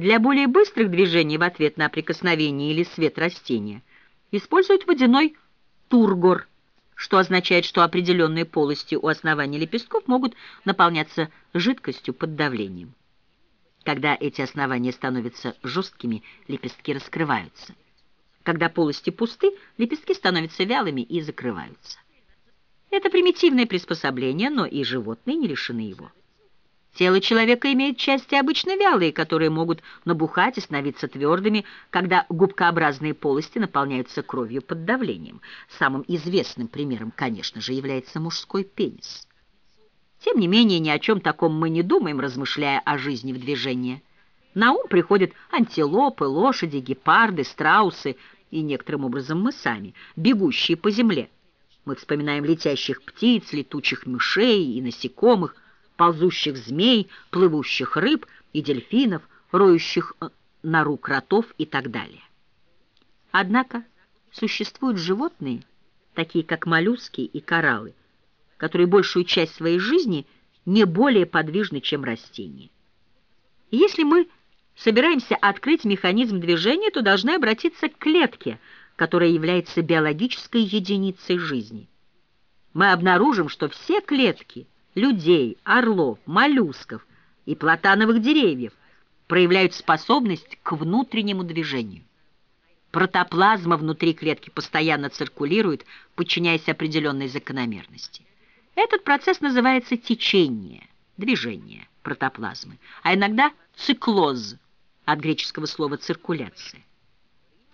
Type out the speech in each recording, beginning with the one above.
Для более быстрых движений в ответ на прикосновение или свет растения используют водяной тургор, что означает, что определенные полости у основания лепестков могут наполняться жидкостью под давлением. Когда эти основания становятся жесткими, лепестки раскрываются. Когда полости пусты, лепестки становятся вялыми и закрываются. Это примитивное приспособление, но и животные не лишены его. Тело человека имеет части обычно вялые, которые могут набухать и становиться твердыми, когда губкообразные полости наполняются кровью под давлением. Самым известным примером, конечно же, является мужской пенис. Тем не менее, ни о чем таком мы не думаем, размышляя о жизни в движении. На ум приходят антилопы, лошади, гепарды, страусы и, некоторым образом, мы сами, бегущие по земле. Мы вспоминаем летящих птиц, летучих мышей и насекомых, ползущих змей, плывущих рыб и дельфинов, роющих э, нору кротов и так далее. Однако существуют животные, такие как моллюски и кораллы, которые большую часть своей жизни не более подвижны, чем растения. Если мы собираемся открыть механизм движения, то должны обратиться к клетке, которая является биологической единицей жизни. Мы обнаружим, что все клетки – людей, орлов, моллюсков и платановых деревьев проявляют способность к внутреннему движению. Протоплазма внутри клетки постоянно циркулирует, подчиняясь определенной закономерности. Этот процесс называется течение, движение протоплазмы, а иногда циклоз, от греческого слова «циркуляция».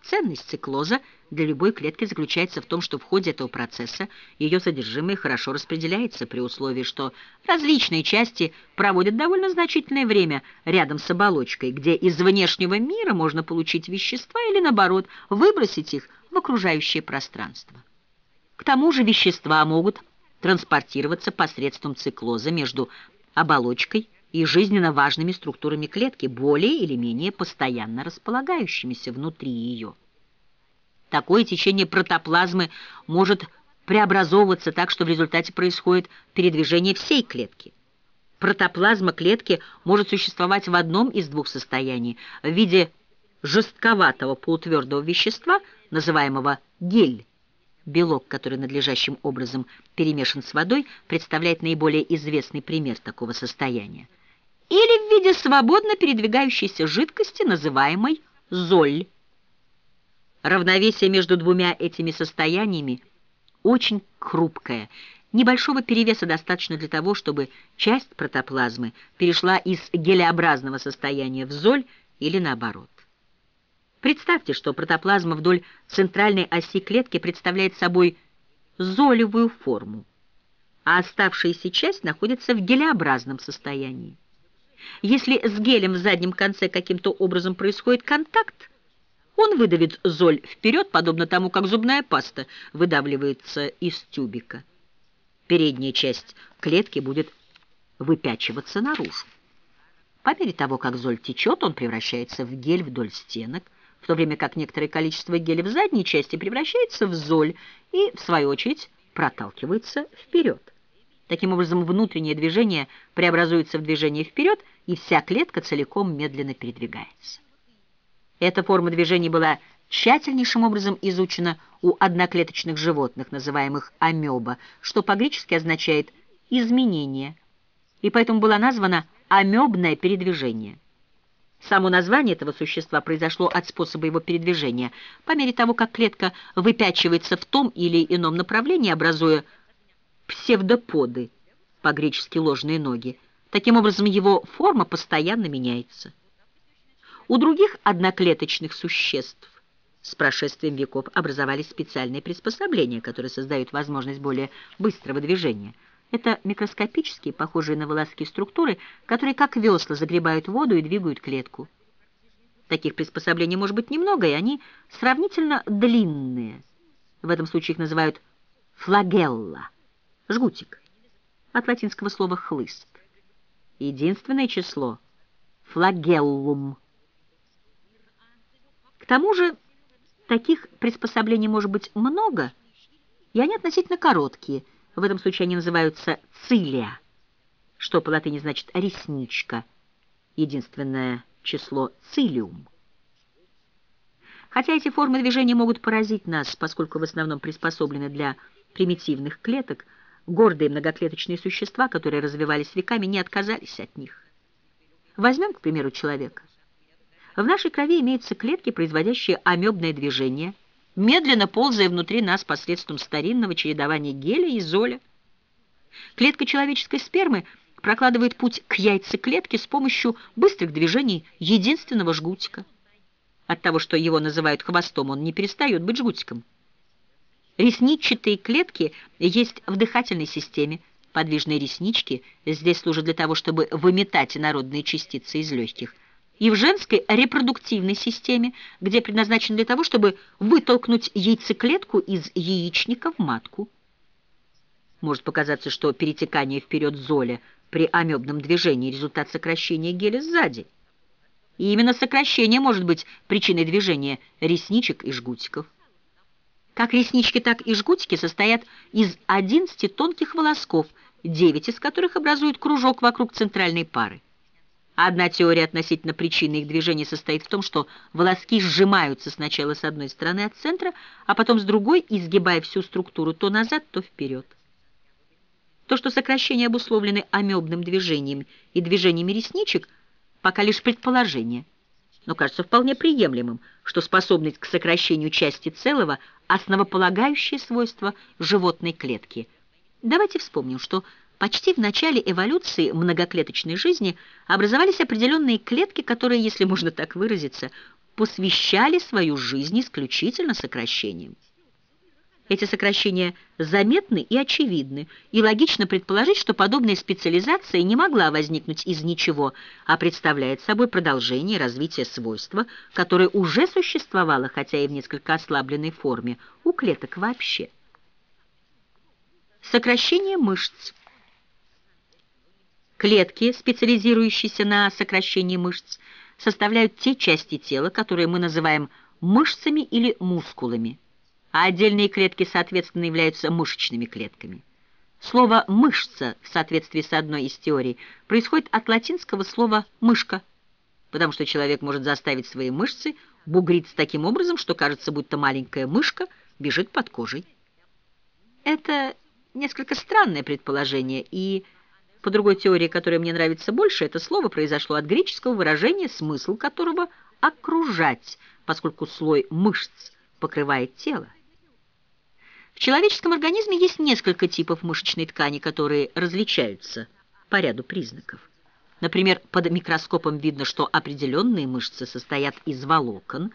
Ценность циклоза для любой клетки заключается в том, что в ходе этого процесса ее содержимое хорошо распределяется при условии, что различные части проводят довольно значительное время рядом с оболочкой, где из внешнего мира можно получить вещества или, наоборот, выбросить их в окружающее пространство. К тому же вещества могут транспортироваться посредством циклоза между оболочкой и жизненно важными структурами клетки, более или менее постоянно располагающимися внутри ее. Такое течение протоплазмы может преобразовываться так, что в результате происходит передвижение всей клетки. Протоплазма клетки может существовать в одном из двух состояний в виде жестковатого полутвердого вещества, называемого гель. Белок, который надлежащим образом перемешан с водой, представляет наиболее известный пример такого состояния или в виде свободно передвигающейся жидкости, называемой золь. Равновесие между двумя этими состояниями очень хрупкое. Небольшого перевеса достаточно для того, чтобы часть протоплазмы перешла из гелеобразного состояния в золь или наоборот. Представьте, что протоплазма вдоль центральной оси клетки представляет собой золевую форму, а оставшаяся часть находится в гелеобразном состоянии. Если с гелем в заднем конце каким-то образом происходит контакт, он выдавит золь вперед, подобно тому, как зубная паста выдавливается из тюбика. Передняя часть клетки будет выпячиваться наружу. По мере того, как золь течет, он превращается в гель вдоль стенок, в то время как некоторое количество геля в задней части превращается в золь и, в свою очередь, проталкивается вперед. Таким образом, внутреннее движение преобразуется в движение вперед, и вся клетка целиком медленно передвигается. Эта форма движения была тщательнейшим образом изучена у одноклеточных животных, называемых амеба, что по-гречески означает «изменение», и поэтому была названа амебное передвижение. Само название этого существа произошло от способа его передвижения. По мере того, как клетка выпячивается в том или ином направлении, образуя псевдоподы, по-гречески ложные ноги. Таким образом, его форма постоянно меняется. У других одноклеточных существ с прошествием веков образовались специальные приспособления, которые создают возможность более быстрого движения. Это микроскопические, похожие на волоски структуры, которые как весла загребают воду и двигают клетку. Таких приспособлений может быть немного, и они сравнительно длинные. В этом случае их называют флагелла. Жгутик. От латинского слова «хлыст». Единственное число — флагеллум. К тому же таких приспособлений может быть много, и они относительно короткие. В этом случае они называются цилия, что по латыни значит «ресничка». Единственное число цилиум. Хотя эти формы движения могут поразить нас, поскольку в основном приспособлены для примитивных клеток, гордые многоклеточные существа, которые развивались веками, не отказались от них. Возьмем, к примеру, человека. В нашей крови имеются клетки, производящие амебное движение, медленно ползая внутри нас посредством старинного чередования геля и золя. Клетка человеческой спермы прокладывает путь к яйцеклетке с помощью быстрых движений единственного жгутика. От того, что его называют хвостом, он не перестает быть жгутиком. Ресничатые клетки есть в дыхательной системе. Подвижные реснички здесь служат для того, чтобы выметать инородные частицы из легких. И в женской репродуктивной системе, где предназначен для того, чтобы вытолкнуть яйцеклетку из яичника в матку. Может показаться, что перетекание вперед золя при амебном движении – результат сокращения геля сзади. И именно сокращение может быть причиной движения ресничек и жгутиков. Как реснички, так и жгутики состоят из 11 тонких волосков, 9 из которых образуют кружок вокруг центральной пары. Одна теория относительно причины их движения состоит в том, что волоски сжимаются сначала с одной стороны от центра, а потом с другой, изгибая всю структуру то назад, то вперед. То, что сокращения обусловлены амебным движением и движениями ресничек, пока лишь предположение, но кажется вполне приемлемым, что способность к сокращению части целого – основополагающее свойство животной клетки. Давайте вспомним, что почти в начале эволюции многоклеточной жизни образовались определенные клетки, которые, если можно так выразиться, посвящали свою жизнь исключительно сокращениям. Эти сокращения заметны и очевидны, и логично предположить, что подобная специализация не могла возникнуть из ничего, а представляет собой продолжение развития свойства, которое уже существовало, хотя и в несколько ослабленной форме, у клеток вообще. Сокращение мышц. Клетки, специализирующиеся на сокращении мышц, составляют те части тела, которые мы называем мышцами или мускулами а отдельные клетки, соответственно, являются мышечными клетками. Слово «мышца» в соответствии с одной из теорий происходит от латинского слова «мышка», потому что человек может заставить свои мышцы бугриться таким образом, что кажется, будто маленькая мышка бежит под кожей. Это несколько странное предположение, и по другой теории, которая мне нравится больше, это слово произошло от греческого выражения, смысл которого «окружать», поскольку слой мышц покрывает тело. В человеческом организме есть несколько типов мышечной ткани, которые различаются по ряду признаков. Например, под микроскопом видно, что определенные мышцы состоят из волокон,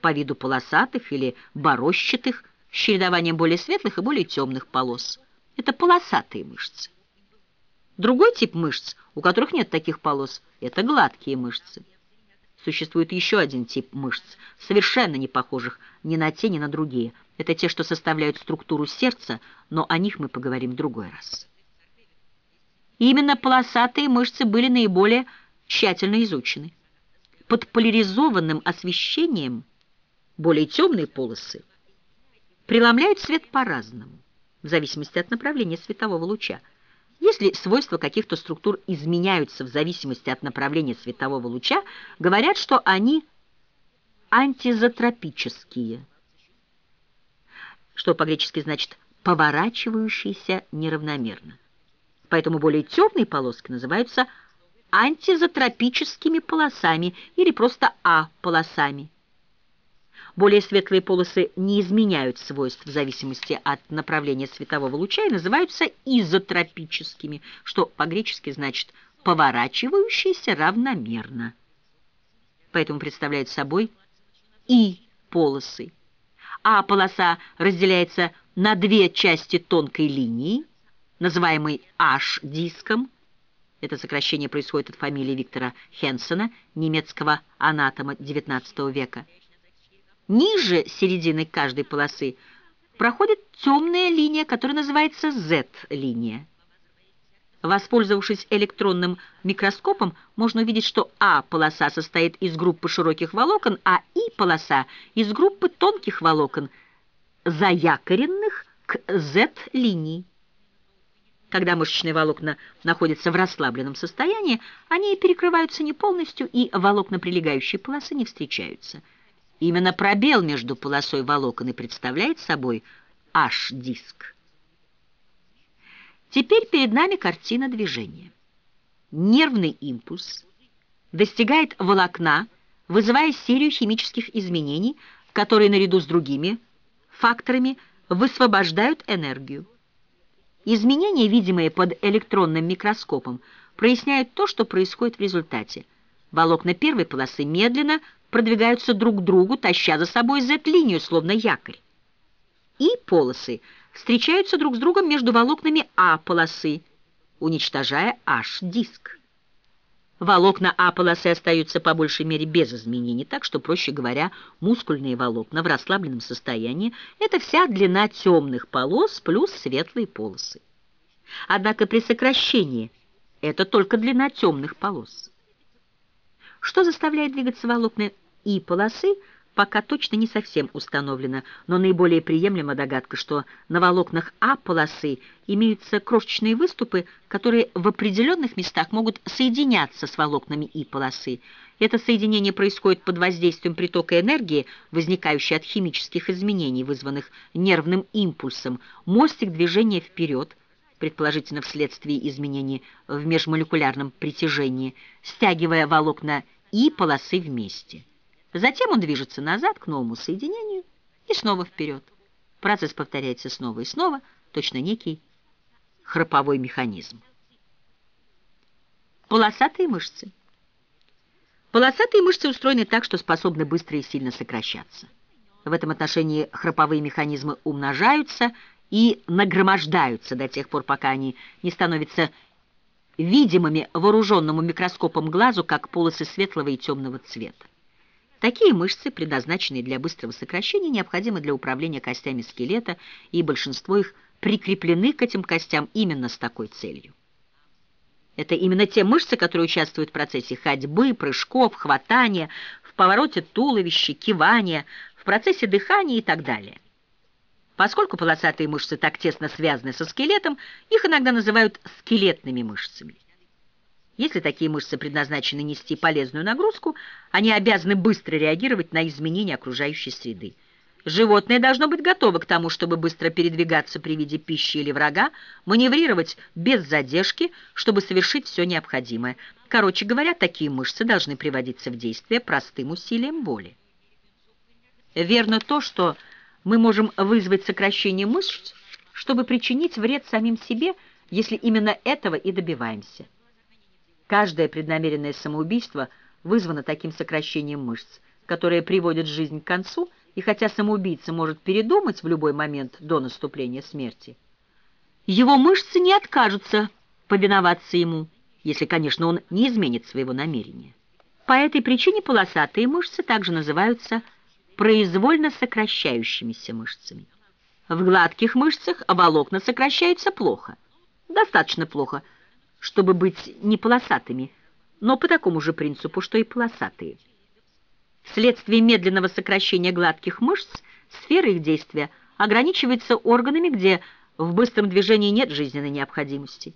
по виду полосатых или борощатых, с чередованием более светлых и более темных полос. Это полосатые мышцы. Другой тип мышц, у которых нет таких полос, это гладкие мышцы. Существует еще один тип мышц, совершенно не похожих ни на те, ни на другие – это те, что составляют структуру сердца, но о них мы поговорим в другой раз. именно полосатые мышцы были наиболее тщательно изучены. Под поляризованным освещением более темные полосы преломляют свет по-разному, в зависимости от направления светового луча. Если свойства каких-то структур изменяются в зависимости от направления светового луча, говорят, что они антизотропические – что по-гречески значит «поворачивающийся неравномерно». Поэтому более темные полоски называются антизотропическими полосами или просто А-полосами. Более светлые полосы не изменяют свойств в зависимости от направления светового луча и называются изотропическими, что по-гречески значит «поворачивающиеся равномерно». Поэтому представляют собой И-полосы а полоса разделяется на две части тонкой линии, называемой H-диском. Это сокращение происходит от фамилии Виктора Хенсена, немецкого анатома XIX века. Ниже середины каждой полосы проходит темная линия, которая называется Z-линия. Воспользовавшись электронным микроскопом, можно увидеть, что А-полоса состоит из группы широких волокон, а И-полоса из группы тонких волокон, заякоренных к Z-линии. Когда мышечные волокна находятся в расслабленном состоянии, они перекрываются не полностью, и волокна прилегающей полосы не встречаются. Именно пробел между полосой волокон и представляет собой H-диск. Теперь перед нами картина движения. Нервный импульс достигает волокна, вызывая серию химических изменений, которые наряду с другими факторами высвобождают энергию. Изменения, видимые под электронным микроскопом, проясняют то, что происходит в результате. Волокна первой полосы медленно продвигаются друг к другу, таща за собой Z-линию, словно якорь. И полосы встречаются друг с другом между волокнами А-полосы, уничтожая H-диск. Волокна А-полосы остаются по большей мере без изменений, так что, проще говоря, мускульные волокна в расслабленном состоянии – это вся длина темных полос плюс светлые полосы. Однако при сокращении это только длина темных полос. Что заставляет двигаться волокна И-полосы – пока точно не совсем установлено, но наиболее приемлема догадка, что на волокнах А-полосы имеются крошечные выступы, которые в определенных местах могут соединяться с волокнами И-полосы. Это соединение происходит под воздействием притока энергии, возникающей от химических изменений, вызванных нервным импульсом. Мостик движения вперед, предположительно вследствие изменений в межмолекулярном притяжении, стягивая волокна И-полосы вместе. Затем он движется назад к новому соединению и снова вперед. Процесс повторяется снова и снова, точно некий храповой механизм. Полосатые мышцы. Полосатые мышцы устроены так, что способны быстро и сильно сокращаться. В этом отношении храповые механизмы умножаются и нагромождаются до тех пор, пока они не становятся видимыми вооруженному микроскопом глазу, как полосы светлого и темного цвета. Такие мышцы, предназначенные для быстрого сокращения, необходимы для управления костями скелета, и большинство их прикреплены к этим костям именно с такой целью. Это именно те мышцы, которые участвуют в процессе ходьбы, прыжков, хватания, в повороте туловища, кивания, в процессе дыхания и так далее. Поскольку полосатые мышцы так тесно связаны со скелетом, их иногда называют скелетными мышцами. Если такие мышцы предназначены нести полезную нагрузку, они обязаны быстро реагировать на изменения окружающей среды. Животное должно быть готово к тому, чтобы быстро передвигаться при виде пищи или врага, маневрировать без задержки, чтобы совершить все необходимое. Короче говоря, такие мышцы должны приводиться в действие простым усилием воли. Верно то, что мы можем вызвать сокращение мышц, чтобы причинить вред самим себе, если именно этого и добиваемся. Каждое преднамеренное самоубийство вызвано таким сокращением мышц, которое приводит жизнь к концу, и хотя самоубийца может передумать в любой момент до наступления смерти, его мышцы не откажутся повиноваться ему, если, конечно, он не изменит своего намерения. По этой причине полосатые мышцы также называются произвольно сокращающимися мышцами. В гладких мышцах волокна сокращаются плохо, достаточно плохо – чтобы быть не полосатыми, но по такому же принципу, что и полосатые. Вследствие медленного сокращения гладких мышц сфера их действия ограничивается органами, где в быстром движении нет жизненной необходимости.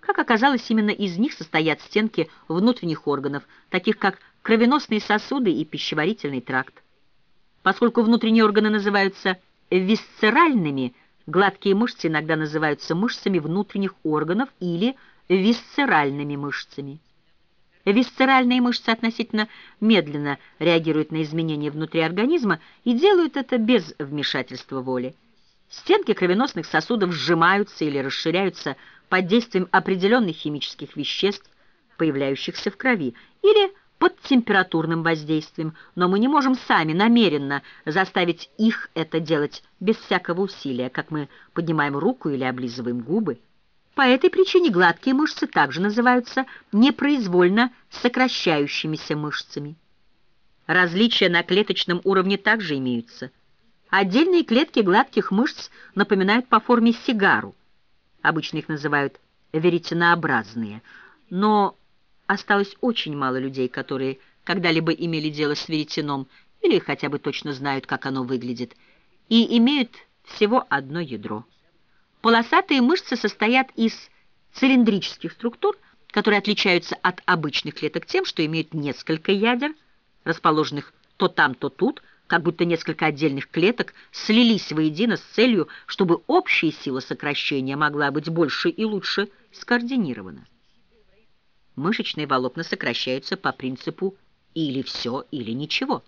Как оказалось, именно из них состоят стенки внутренних органов, таких как кровеносные сосуды и пищеварительный тракт. Поскольку внутренние органы называются висцеральными, гладкие мышцы иногда называются мышцами внутренних органов или висцеральными мышцами. Висцеральные мышцы относительно медленно реагируют на изменения внутри организма и делают это без вмешательства воли. Стенки кровеносных сосудов сжимаются или расширяются под действием определенных химических веществ, появляющихся в крови, или под температурным воздействием, но мы не можем сами намеренно заставить их это делать без всякого усилия, как мы поднимаем руку или облизываем губы. По этой причине гладкие мышцы также называются непроизвольно сокращающимися мышцами. Различия на клеточном уровне также имеются. Отдельные клетки гладких мышц напоминают по форме сигару. Обычно их называют веретенообразные. Но осталось очень мало людей, которые когда-либо имели дело с веретеном или хотя бы точно знают, как оно выглядит, и имеют всего одно ядро. Полосатые мышцы состоят из цилиндрических структур, которые отличаются от обычных клеток тем, что имеют несколько ядер, расположенных то там, то тут, как будто несколько отдельных клеток слились воедино с целью, чтобы общая сила сокращения могла быть больше и лучше скоординирована. Мышечные волокна сокращаются по принципу или все, или ничего.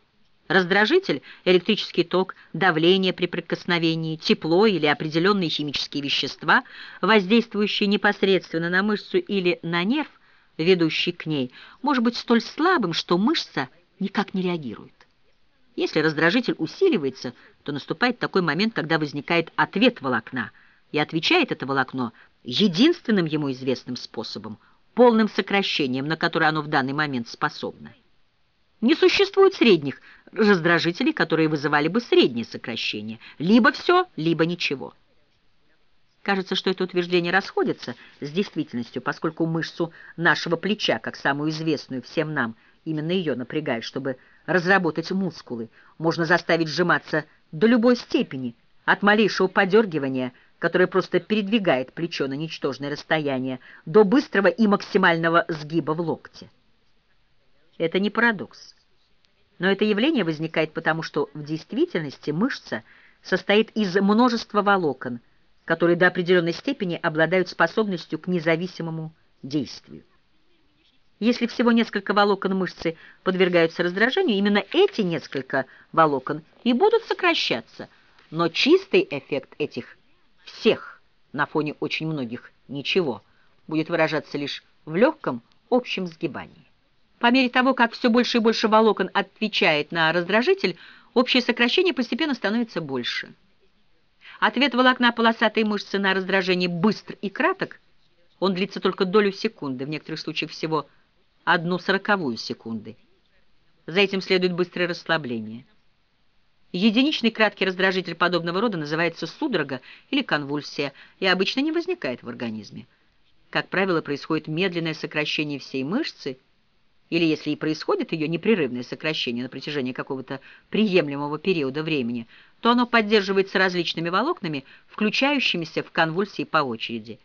Раздражитель, электрический ток, давление при прикосновении, тепло или определенные химические вещества, воздействующие непосредственно на мышцу или на нерв, ведущий к ней, может быть столь слабым, что мышца никак не реагирует. Если раздражитель усиливается, то наступает такой момент, когда возникает ответ волокна, и отвечает это волокно единственным ему известным способом, полным сокращением, на которое оно в данный момент способно. Не существует средних раздражителей, которые вызывали бы среднее сокращение. Либо все, либо ничего. Кажется, что это утверждение расходится с действительностью, поскольку мышцу нашего плеча, как самую известную всем нам, именно ее напрягает, чтобы разработать мускулы, можно заставить сжиматься до любой степени, от малейшего подергивания, которое просто передвигает плечо на ничтожное расстояние, до быстрого и максимального сгиба в локте. Это не парадокс. Но это явление возникает потому, что в действительности мышца состоит из множества волокон, которые до определенной степени обладают способностью к независимому действию. Если всего несколько волокон мышцы подвергаются раздражению, именно эти несколько волокон и будут сокращаться, но чистый эффект этих всех на фоне очень многих ничего будет выражаться лишь в легком общем сгибании. По мере того, как все больше и больше волокон отвечает на раздражитель, общее сокращение постепенно становится больше. Ответ волокна полосатой мышцы на раздражение быстр и краток, он длится только долю секунды, в некоторых случаях всего одну сороковую секунды. За этим следует быстрое расслабление. Единичный краткий раздражитель подобного рода называется судорога или конвульсия и обычно не возникает в организме. Как правило, происходит медленное сокращение всей мышцы, или если и происходит ее непрерывное сокращение на протяжении какого-то приемлемого периода времени, то оно поддерживается различными волокнами, включающимися в конвульсии по очереди.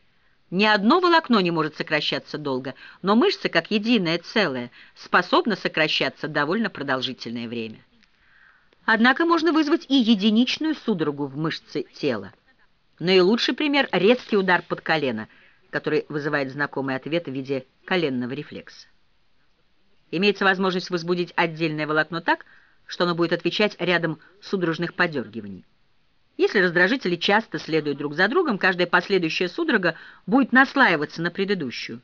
Ни одно волокно не может сокращаться долго, но мышца, как единое целое, способна сокращаться довольно продолжительное время. Однако можно вызвать и единичную судорогу в мышце тела. Наилучший пример – резкий удар под колено, который вызывает знакомый ответ в виде коленного рефлекса. Имеется возможность возбудить отдельное волокно так, что оно будет отвечать рядом судорожных подергиваний. Если раздражители часто следуют друг за другом, каждая последующая судорога будет наслаиваться на предыдущую.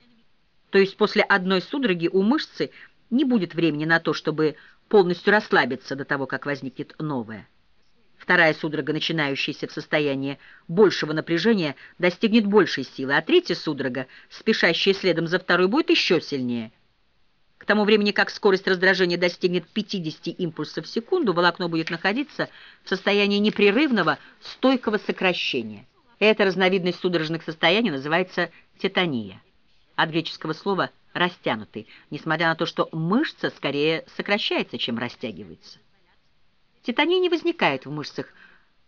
То есть после одной судороги у мышцы не будет времени на то, чтобы полностью расслабиться до того, как возникнет новая. Вторая судорога, начинающаяся в состоянии большего напряжения, достигнет большей силы, а третья судорога, спешащая следом за второй, будет еще сильнее – к тому времени, как скорость раздражения достигнет 50 импульсов в секунду, волокно будет находиться в состоянии непрерывного стойкого сокращения. Эта разновидность судорожных состояний называется тетания. От греческого слова «растянутый», несмотря на то, что мышца скорее сокращается, чем растягивается. Тетания не возникает в мышцах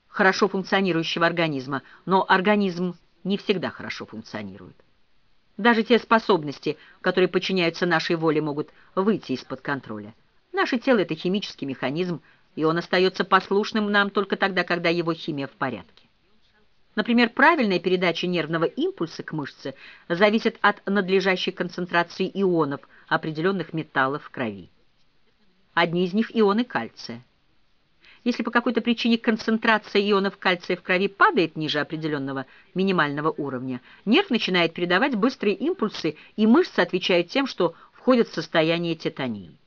хорошо функционирующего организма, но организм не всегда хорошо функционирует. Даже те способности, которые подчиняются нашей воле, могут выйти из-под контроля. Наше тело — это химический механизм, и он остается послушным нам только тогда, когда его химия в порядке. Например, правильная передача нервного импульса к мышце зависит от надлежащей концентрации ионов определенных металлов в крови. Одни из них – ионы кальция. Если по какой-то причине концентрация ионов кальция в крови падает ниже определенного минимального уровня, нерв начинает передавать быстрые импульсы, и мышцы отвечают тем, что входят в состояние тетании.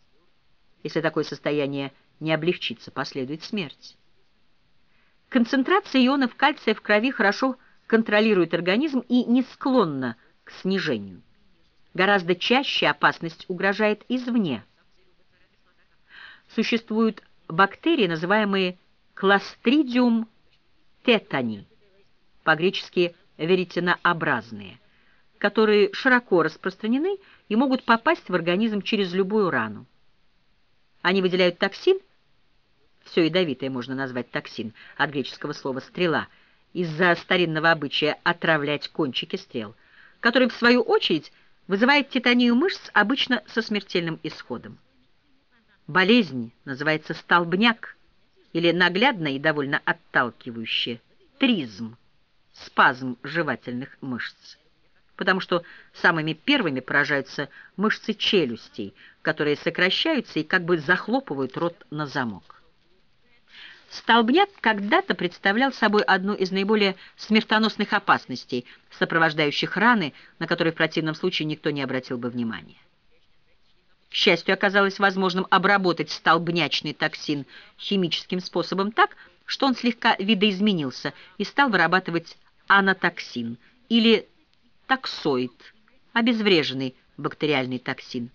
Если такое состояние не облегчится, последует смерть. Концентрация ионов кальция в крови хорошо контролирует организм и не склонна к снижению. Гораздо чаще опасность угрожает извне. Существуют бактерии, называемые кластридиум тетани, по-гречески веретенообразные, которые широко распространены и могут попасть в организм через любую рану. Они выделяют токсин, все ядовитое можно назвать токсин, от греческого слова «стрела», из-за старинного обычая отравлять кончики стрел, который, в свою очередь, вызывает титанию мышц обычно со смертельным исходом. Болезнь называется столбняк или наглядно и довольно отталкивающе тризм, спазм жевательных мышц, потому что самыми первыми поражаются мышцы челюстей, которые сокращаются и как бы захлопывают рот на замок. Столбняк когда-то представлял собой одну из наиболее смертоносных опасностей, сопровождающих раны, на которые в противном случае никто не обратил бы внимания. К счастью, оказалось возможным обработать столбнячный токсин химическим способом так, что он слегка видоизменился и стал вырабатывать анатоксин или токсоид, обезвреженный бактериальный токсин.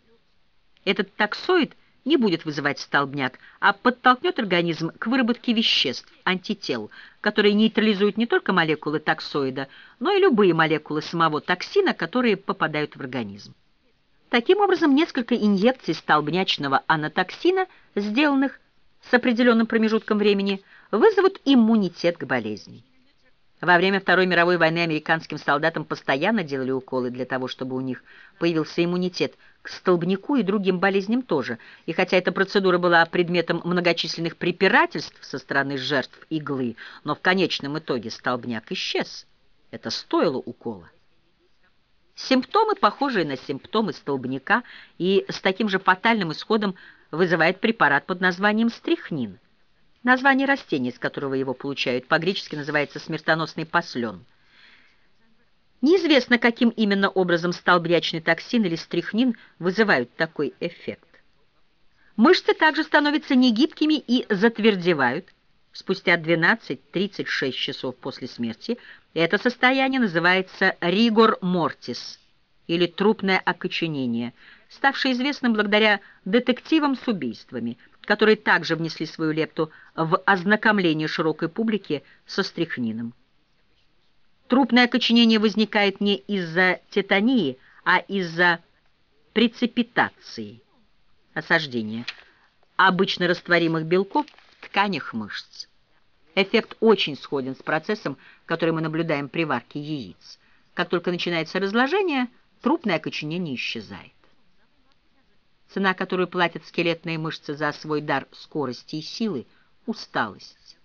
Этот токсоид – не будет вызывать столбняк, а подтолкнет организм к выработке веществ, антител, которые нейтрализуют не только молекулы токсоида, но и любые молекулы самого токсина, которые попадают в организм. Таким образом, несколько инъекций столбнячного анатоксина, сделанных с определенным промежутком времени, вызовут иммунитет к болезни. Во время Второй мировой войны американским солдатам постоянно делали уколы для того, чтобы у них появился иммунитет к столбняку и другим болезням тоже. И хотя эта процедура была предметом многочисленных препирательств со стороны жертв иглы, но в конечном итоге столбняк исчез. Это стоило укола. Симптомы, похожие на симптомы столбняка, и с таким же фатальным исходом вызывает препарат под названием стрихнин. Название растения, из которого его получают, по-гречески называется смертоносный послен. Неизвестно, каким именно образом столбнячный токсин или стрихнин вызывают такой эффект. Мышцы также становятся негибкими и затвердевают спустя 12-36 часов после смерти. Это состояние называется ригор мортис или трупное окоченение, ставшее известным благодаря детективам с убийствами – которые также внесли свою лепту в ознакомление широкой публики со стрихнином. Трупное окоченение возникает не из-за тетании, а из-за прецепитации, осаждения, обычно растворимых белков тканях мышц. Эффект очень сходен с процессом, который мы наблюдаем при варке яиц. Как только начинается разложение, трупное окоченение исчезает цена, которую платят скелетные мышцы за свой дар скорости и силы – усталость.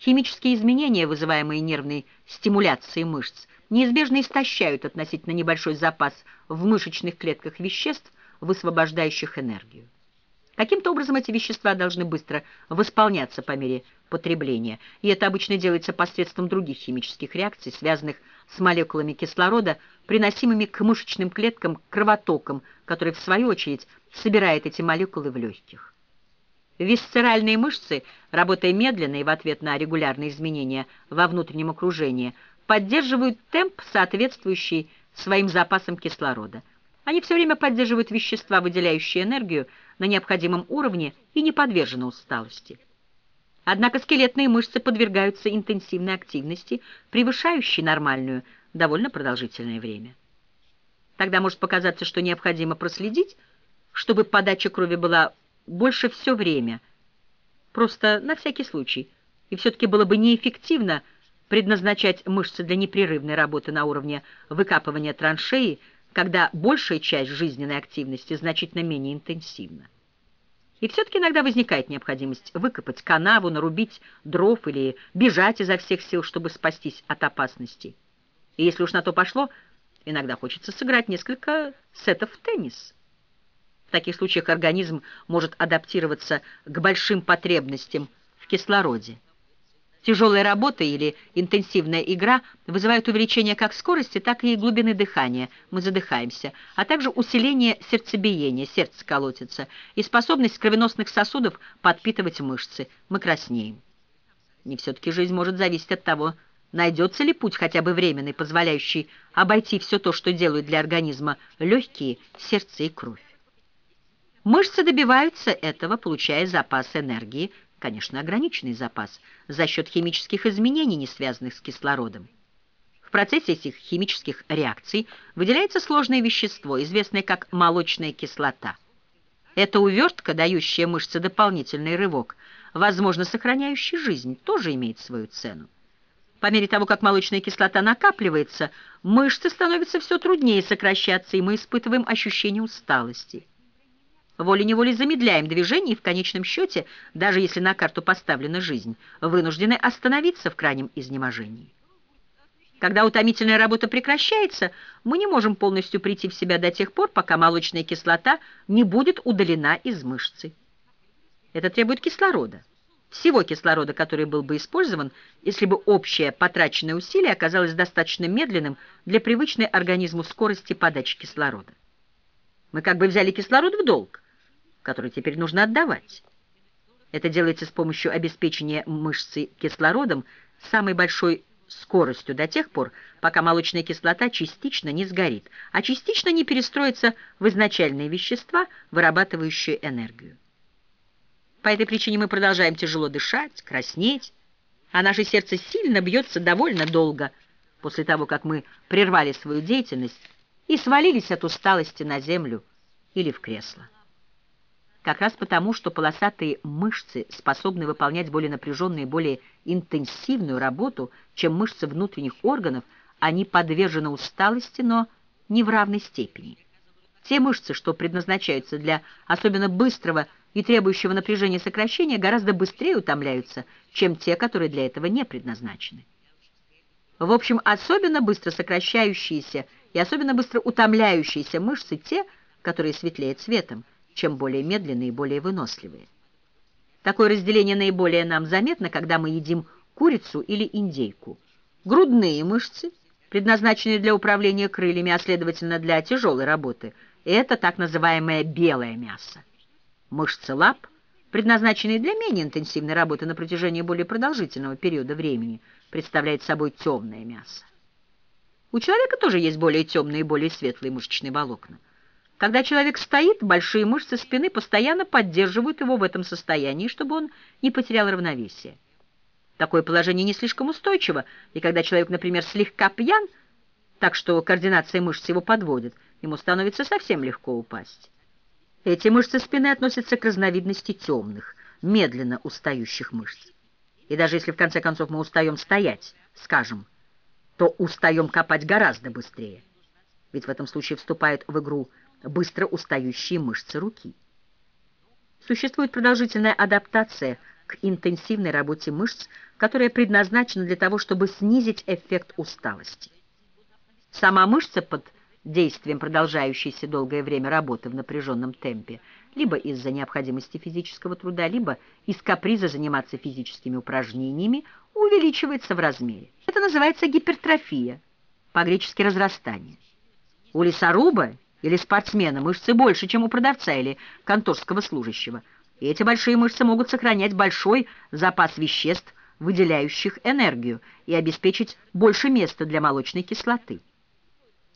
Химические изменения, вызываемые нервной стимуляцией мышц, неизбежно истощают относительно небольшой запас в мышечных клетках веществ, высвобождающих энергию. Каким-то образом эти вещества должны быстро восполняться по мере потребления, и это обычно делается посредством других химических реакций, связанных с молекулами кислорода, приносимыми к мышечным клеткам кровотоком, который, в свою очередь, собирает эти молекулы в легких. Висцеральные мышцы, работая медленно и в ответ на регулярные изменения во внутреннем окружении, поддерживают темп, соответствующий своим запасам кислорода. Они все время поддерживают вещества, выделяющие энергию, на необходимом уровне и не подвержены усталости. Однако скелетные мышцы подвергаются интенсивной активности, превышающей нормальную довольно продолжительное время. Тогда может показаться, что необходимо проследить, чтобы подача крови была больше все время, просто на всякий случай, и все-таки было бы неэффективно предназначать мышцы для непрерывной работы на уровне выкапывания траншеи, когда большая часть жизненной активности значительно менее интенсивна. И все-таки иногда возникает необходимость выкопать канаву, нарубить дров или бежать изо всех сил, чтобы спастись от опасности. И если уж на то пошло, иногда хочется сыграть несколько сетов в теннис. В таких случаях организм может адаптироваться к большим потребностям в кислороде. Тяжелая работа или интенсивная игра вызывают увеличение как скорости, так и глубины дыхания, мы задыхаемся, а также усиление сердцебиения, сердце колотится, и способность кровеносных сосудов подпитывать мышцы, мы краснеем. Не все-таки жизнь может зависеть от того, найдется ли путь хотя бы временный, позволяющий обойти все то, что делают для организма легкие, сердце и кровь. Мышцы добиваются этого, получая запас энергии, конечно, ограниченный запас, за счет химических изменений, не связанных с кислородом. В процессе этих химических реакций выделяется сложное вещество, известное как молочная кислота. Эта увертка, дающая мышце дополнительный рывок, возможно, сохраняющий жизнь, тоже имеет свою цену. По мере того, как молочная кислота накапливается, мышцы становятся все труднее сокращаться, и мы испытываем ощущение усталости. Волей-неволей замедляем движение и в конечном счете, даже если на карту поставлена жизнь, вынуждены остановиться в крайнем изнеможении. Когда утомительная работа прекращается, мы не можем полностью прийти в себя до тех пор, пока молочная кислота не будет удалена из мышцы. Это требует кислорода. Всего кислорода, который был бы использован, если бы общее потраченное усилие оказалось достаточно медленным для привычной организму скорости подачи кислорода. Мы как бы взяли кислород в долг, который теперь нужно отдавать. Это делается с помощью обеспечения мышцы кислородом самой большой скоростью до тех пор, пока молочная кислота частично не сгорит, а частично не перестроится в изначальные вещества, вырабатывающие энергию. По этой причине мы продолжаем тяжело дышать, краснеть, а наше сердце сильно бьется довольно долго после того, как мы прервали свою деятельность и свалились от усталости на землю или в кресло как раз потому, что полосатые мышцы способны выполнять более напряженную и более интенсивную работу, чем мышцы внутренних органов, они подвержены усталости, но не в равной степени. Те мышцы, что предназначаются для особенно быстрого и требующего напряжения сокращения, гораздо быстрее утомляются, чем те, которые для этого не предназначены. В общем, особенно быстро сокращающиеся и особенно быстро утомляющиеся мышцы те, которые светлее цветом, чем более медленные и более выносливые. Такое разделение наиболее нам заметно, когда мы едим курицу или индейку. Грудные мышцы, предназначенные для управления крыльями, а следовательно для тяжелой работы, это так называемое белое мясо. Мышцы лап, предназначенные для менее интенсивной работы на протяжении более продолжительного периода времени, представляют собой темное мясо. У человека тоже есть более темные и более светлые мышечные волокна. Когда человек стоит, большие мышцы спины постоянно поддерживают его в этом состоянии, чтобы он не потерял равновесие. Такое положение не слишком устойчиво, и когда человек, например, слегка пьян, так что координация мышц его подводит, ему становится совсем легко упасть. Эти мышцы спины относятся к разновидности темных, медленно устающих мышц. И даже если в конце концов мы устаем стоять, скажем, то устаем копать гораздо быстрее. Ведь в этом случае вступает в игру быстро устающие мышцы руки. Существует продолжительная адаптация к интенсивной работе мышц, которая предназначена для того, чтобы снизить эффект усталости. Сама мышца под действием продолжающейся долгое время работы в напряженном темпе, либо из-за необходимости физического труда, либо из каприза заниматься физическими упражнениями, увеличивается в размере. Это называется гипертрофия, по-гречески разрастание. У лесоруба или спортсмена мышцы больше, чем у продавца или конторского служащего. И эти большие мышцы могут сохранять большой запас веществ, выделяющих энергию, и обеспечить больше места для молочной кислоты.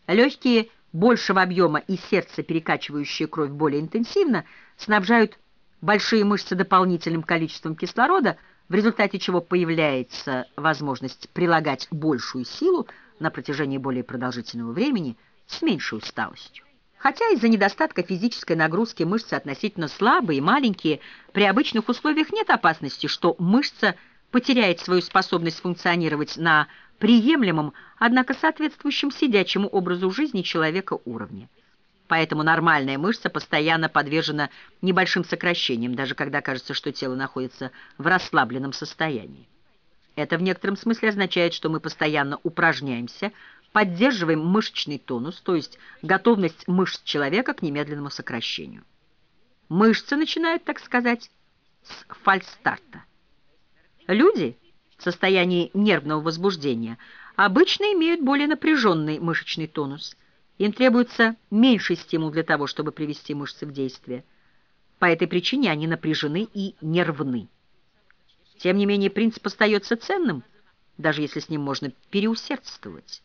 Легкие большего объема и сердце, перекачивающие кровь более интенсивно, снабжают большие мышцы дополнительным количеством кислорода, в результате чего появляется возможность прилагать большую силу на протяжении более продолжительного времени с меньшей усталостью. Хотя из-за недостатка физической нагрузки мышцы относительно слабые и маленькие, при обычных условиях нет опасности, что мышца потеряет свою способность функционировать на приемлемом, однако соответствующем сидячему образу жизни человека уровне. Поэтому нормальная мышца постоянно подвержена небольшим сокращениям, даже когда кажется, что тело находится в расслабленном состоянии. Это в некотором смысле означает, что мы постоянно упражняемся, поддерживаем мышечный тонус, то есть готовность мышц человека к немедленному сокращению. Мышцы начинают, так сказать, с фальстарта. Люди в состоянии нервного возбуждения обычно имеют более напряженный мышечный тонус. Им требуется меньший стимул для того, чтобы привести мышцы в действие. По этой причине они напряжены и нервны. Тем не менее, принцип остается ценным, даже если с ним можно переусердствовать.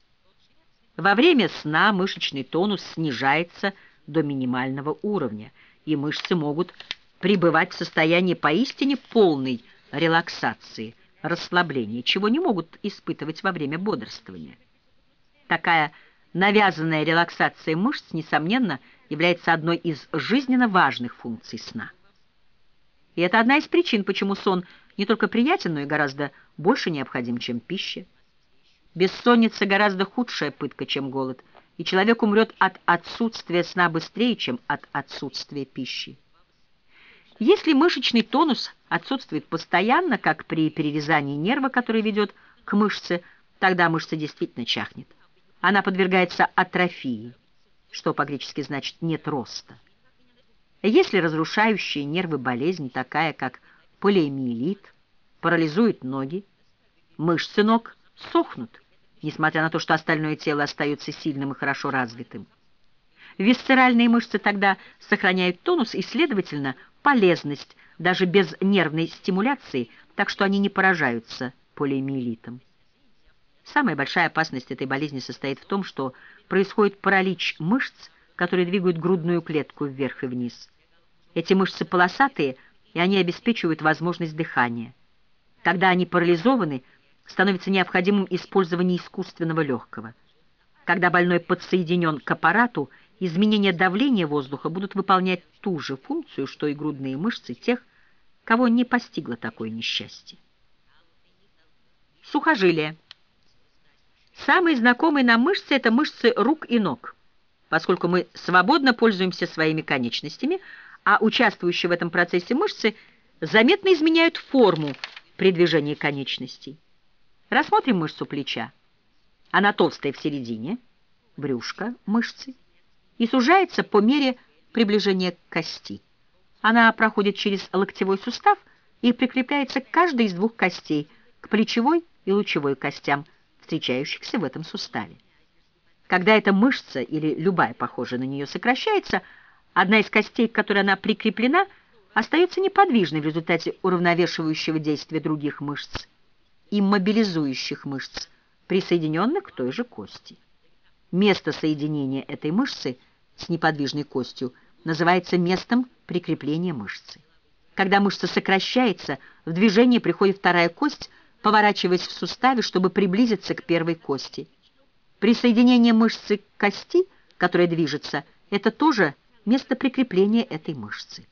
Во время сна мышечный тонус снижается до минимального уровня, и мышцы могут пребывать в состоянии поистине полной релаксации, расслабления, чего не могут испытывать во время бодрствования. Такая навязанная релаксация мышц, несомненно, является одной из жизненно важных функций сна. И это одна из причин, почему сон не только приятен, но и гораздо больше необходим, чем пища. Бессонница гораздо худшая пытка, чем голод, и человек умрет от отсутствия сна быстрее, чем от отсутствия пищи. Если мышечный тонус отсутствует постоянно, как при перерезании нерва, который ведет к мышце, тогда мышца действительно чахнет. Она подвергается атрофии, что по-гречески значит «нет роста». Если разрушающая нервы болезнь, такая как полиомиелит, парализует ноги, мышцы ног сохнут, несмотря на то, что остальное тело остается сильным и хорошо развитым. Висцеральные мышцы тогда сохраняют тонус и, следовательно, полезность даже без нервной стимуляции, так что они не поражаются полиомиелитом. Самая большая опасность этой болезни состоит в том, что происходит паралич мышц, которые двигают грудную клетку вверх и вниз. Эти мышцы полосатые, и они обеспечивают возможность дыхания. Когда они парализованы, становится необходимым использование искусственного легкого. Когда больной подсоединен к аппарату, изменения давления воздуха будут выполнять ту же функцию, что и грудные мышцы тех, кого не постигло такое несчастье. Сухожилия. Самые знакомые нам мышцы – это мышцы рук и ног. Поскольку мы свободно пользуемся своими конечностями, а участвующие в этом процессе мышцы заметно изменяют форму при движении конечностей. Рассмотрим мышцу плеча. Она толстая в середине, брюшко мышцы, и сужается по мере приближения к кости. Она проходит через локтевой сустав и прикрепляется к каждой из двух костей, к плечевой и лучевой костям, встречающихся в этом суставе. Когда эта мышца или любая похожая на нее сокращается, одна из костей, к которой она прикреплена, остается неподвижной в результате уравновешивающего действия других мышц и мобилизующих мышц, присоединенных к той же кости. Место соединения этой мышцы с неподвижной костью называется местом прикрепления мышцы. Когда мышца сокращается, в движение приходит вторая кость, поворачиваясь в суставе, чтобы приблизиться к первой кости. Присоединение мышцы к кости, которая движется, это тоже место прикрепления этой мышцы.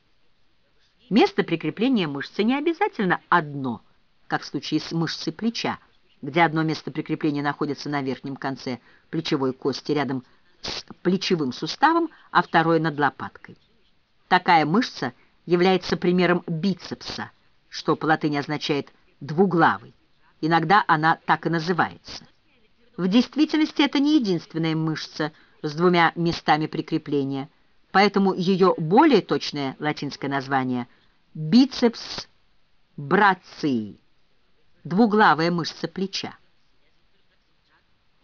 Место прикрепления мышцы не обязательно одно, как в случае с мышцей плеча, где одно место прикрепления находится на верхнем конце плечевой кости рядом с плечевым суставом, а второе над лопаткой. Такая мышца является примером бицепса, что по латыни означает «двуглавый». Иногда она так и называется. В действительности это не единственная мышца с двумя местами прикрепления, поэтому ее более точное латинское название – бицепс брации, двуглавая мышца плеча.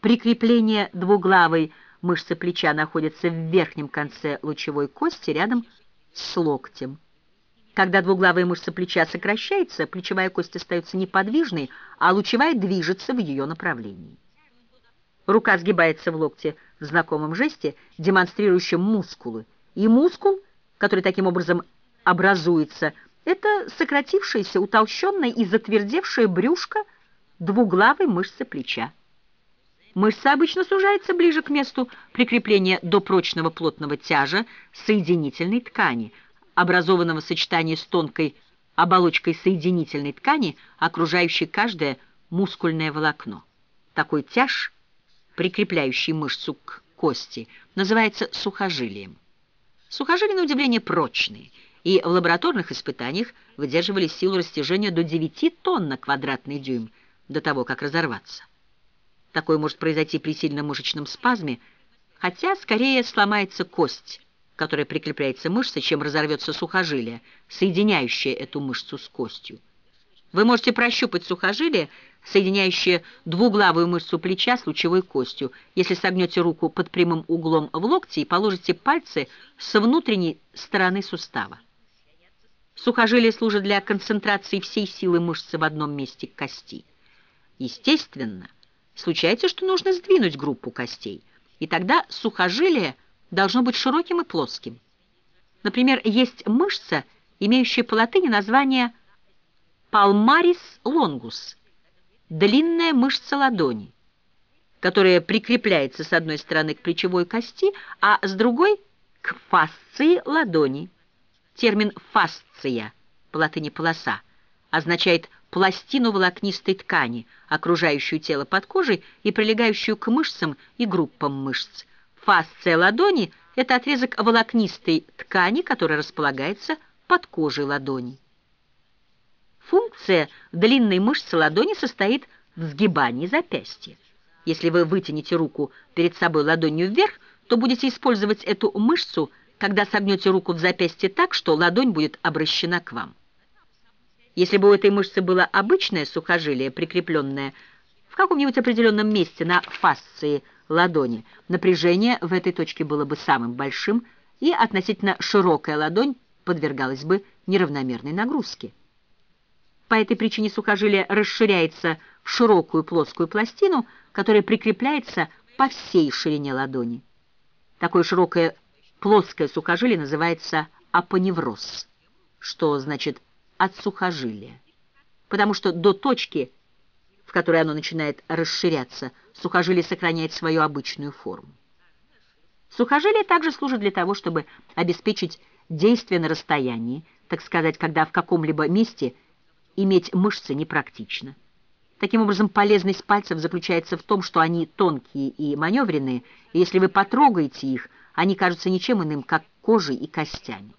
Прикрепление двуглавой мышцы плеча находится в верхнем конце лучевой кости рядом с локтем. Когда двуглавая мышца плеча сокращается, плечевая кость остается неподвижной, а лучевая движется в ее направлении. Рука сгибается в локте в знакомом жесте, демонстрирующем мускулы. И мускул, который таким образом образуется, это сократившееся, утолщенное и затвердевшее брюшко двуглавой мышцы плеча. Мышца обычно сужается ближе к месту прикрепления до прочного плотного тяжа соединительной ткани – образованного сочетания с тонкой оболочкой соединительной ткани, окружающей каждое мускульное волокно. Такой тяж, прикрепляющий мышцу к кости, называется сухожилием. Сухожилия, на удивление, прочные, и в лабораторных испытаниях выдерживали силу растяжения до 9 тонн на квадратный дюйм до того, как разорваться. Такое может произойти при сильном мышечном спазме, хотя скорее сломается кость, которой прикрепляется мышца, чем разорвется сухожилие, соединяющее эту мышцу с костью. Вы можете прощупать сухожилие, соединяющее двуглавую мышцу плеча с лучевой костью, если согнете руку под прямым углом в локте и положите пальцы со внутренней стороны сустава. Сухожилие служит для концентрации всей силы мышцы в одном месте кости. Естественно, случается, что нужно сдвинуть группу костей, и тогда сухожилие – должно быть широким и плоским. Например, есть мышца, имеющая по латыни название palmaris longus, длинная мышца ладони, которая прикрепляется с одной стороны к плечевой кости, а с другой – к фасции ладони. Термин «фасция» по латыни «полоса» означает пластину волокнистой ткани, окружающую тело под кожей и прилегающую к мышцам и группам мышц. Фасция ладони – это отрезок волокнистой ткани, который располагается под кожей ладони. Функция длинной мышцы ладони состоит в сгибании запястья. Если вы вытянете руку перед собой ладонью вверх, то будете использовать эту мышцу, когда согнете руку в запястье так, что ладонь будет обращена к вам. Если бы у этой мышцы было обычное сухожилие, прикрепленное в каком-нибудь определенном месте на фасции ладони, напряжение в этой точке было бы самым большим, и относительно широкая ладонь подвергалась бы неравномерной нагрузке. По этой причине сухожилие расширяется в широкую плоскую пластину, которая прикрепляется по всей ширине ладони. Такое широкое плоское сухожилие называется апоневроз, что значит от сухожилия, потому что до точки, в которой оно начинает расширяться, сухожилие сохраняет свою обычную форму. Сухожилие также служит для того, чтобы обеспечить действие на расстоянии, так сказать, когда в каком-либо месте иметь мышцы непрактично. Таким образом, полезность пальцев заключается в том, что они тонкие и маневренные, и если вы потрогаете их, они кажутся ничем иным, как кожей и костями.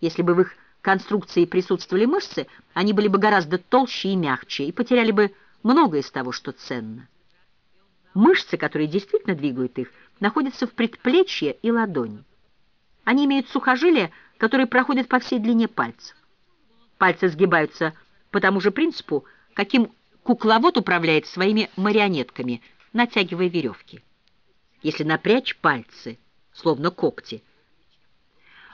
Если бы в их конструкции присутствовали мышцы, они были бы гораздо толще и мягче и потеряли бы многое из того, что ценно. Мышцы, которые действительно двигают их, находятся в предплечье и ладони. Они имеют сухожилия, которые проходят по всей длине пальцев. Пальцы сгибаются по тому же принципу, каким кукловод управляет своими марионетками, натягивая веревки. Если напрячь пальцы, словно когти,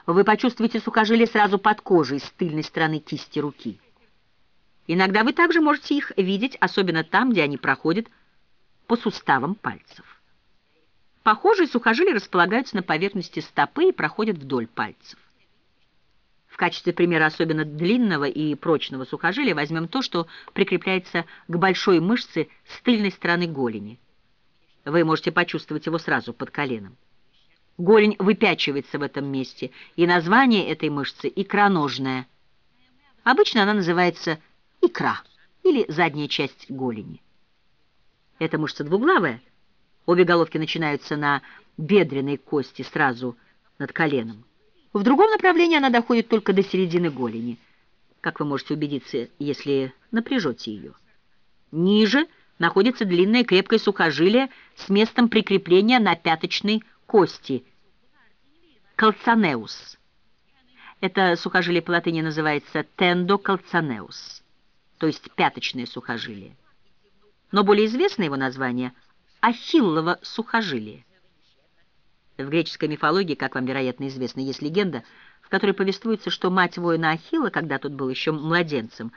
вы почувствуете сухожилие сразу под кожей с тыльной стороны кисти руки. Иногда вы также можете их видеть, особенно там, где они проходят по суставам пальцев. Похожие сухожилия располагаются на поверхности стопы и проходят вдоль пальцев. В качестве примера особенно длинного и прочного сухожилия возьмем то, что прикрепляется к большой мышце с тыльной стороны голени. Вы можете почувствовать его сразу под коленом. Голень выпячивается в этом месте, и название этой мышцы – икроножная. Обычно она называется икра или задняя часть голени. Эта мышца двуглавая. Обе головки начинаются на бедренной кости сразу над коленом. В другом направлении она доходит только до середины голени, как вы можете убедиться, если напряжете ее. Ниже находится длинное крепкое сухожилие с местом прикрепления на пяточной кости, калцанеус. Это сухожилие по латыни называется тендокалцанеус, то есть пяточное сухожилие. Но более известное его название – ахиллово сухожилие. В греческой мифологии, как вам, вероятно, известно, есть легенда, в которой повествуется, что мать воина Ахилла, когда тот был еще младенцем,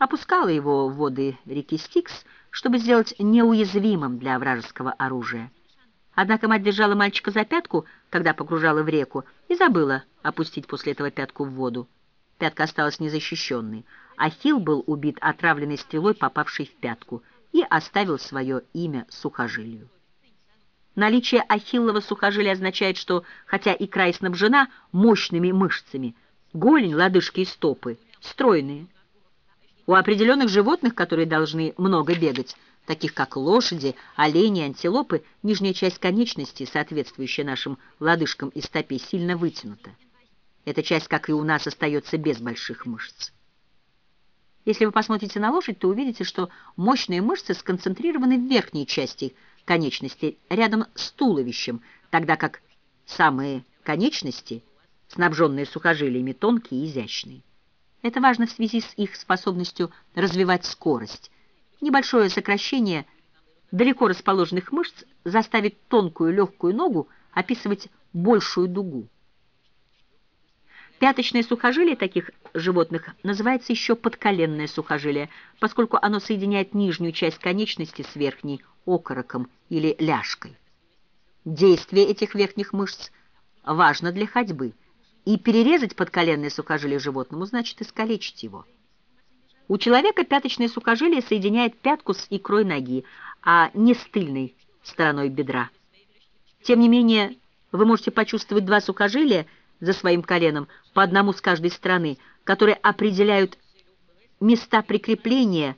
опускала его в воды реки Стикс, чтобы сделать неуязвимым для вражеского оружия. Однако мать держала мальчика за пятку, когда погружала в реку, и забыла опустить после этого пятку в воду. Пятка осталась незащищенной. Ахилл был убит отравленной стрелой, попавшей в пятку, и оставил свое имя сухожилию. Наличие ахиллова сухожилия означает, что, хотя икра и снабжена мощными мышцами, голень, лодыжки и стопы стройные. У определенных животных, которые должны много бегать, таких как лошади, олени, антилопы, нижняя часть конечности, соответствующая нашим лодыжкам и стопе, сильно вытянута. Эта часть, как и у нас, остается без больших мышц. Если вы посмотрите на лошадь, то увидите, что мощные мышцы сконцентрированы в верхней части конечности, рядом с туловищем, тогда как самые конечности, снабженные сухожилиями, тонкие и изящные. Это важно в связи с их способностью развивать скорость, Небольшое сокращение далеко расположенных мышц заставит тонкую легкую ногу описывать большую дугу. Пяточное сухожилие таких животных называется еще подколенное сухожилие, поскольку оно соединяет нижнюю часть конечности с верхней окороком или ляжкой. Действие этих верхних мышц важно для ходьбы, и перерезать подколенное сухожилие животному значит искалечить его. У человека пяточное сухожилие соединяет пятку с икрой ноги, а не с тыльной стороной бедра. Тем не менее, вы можете почувствовать два сухожилия за своим коленом, по одному с каждой стороны, которые определяют места прикрепления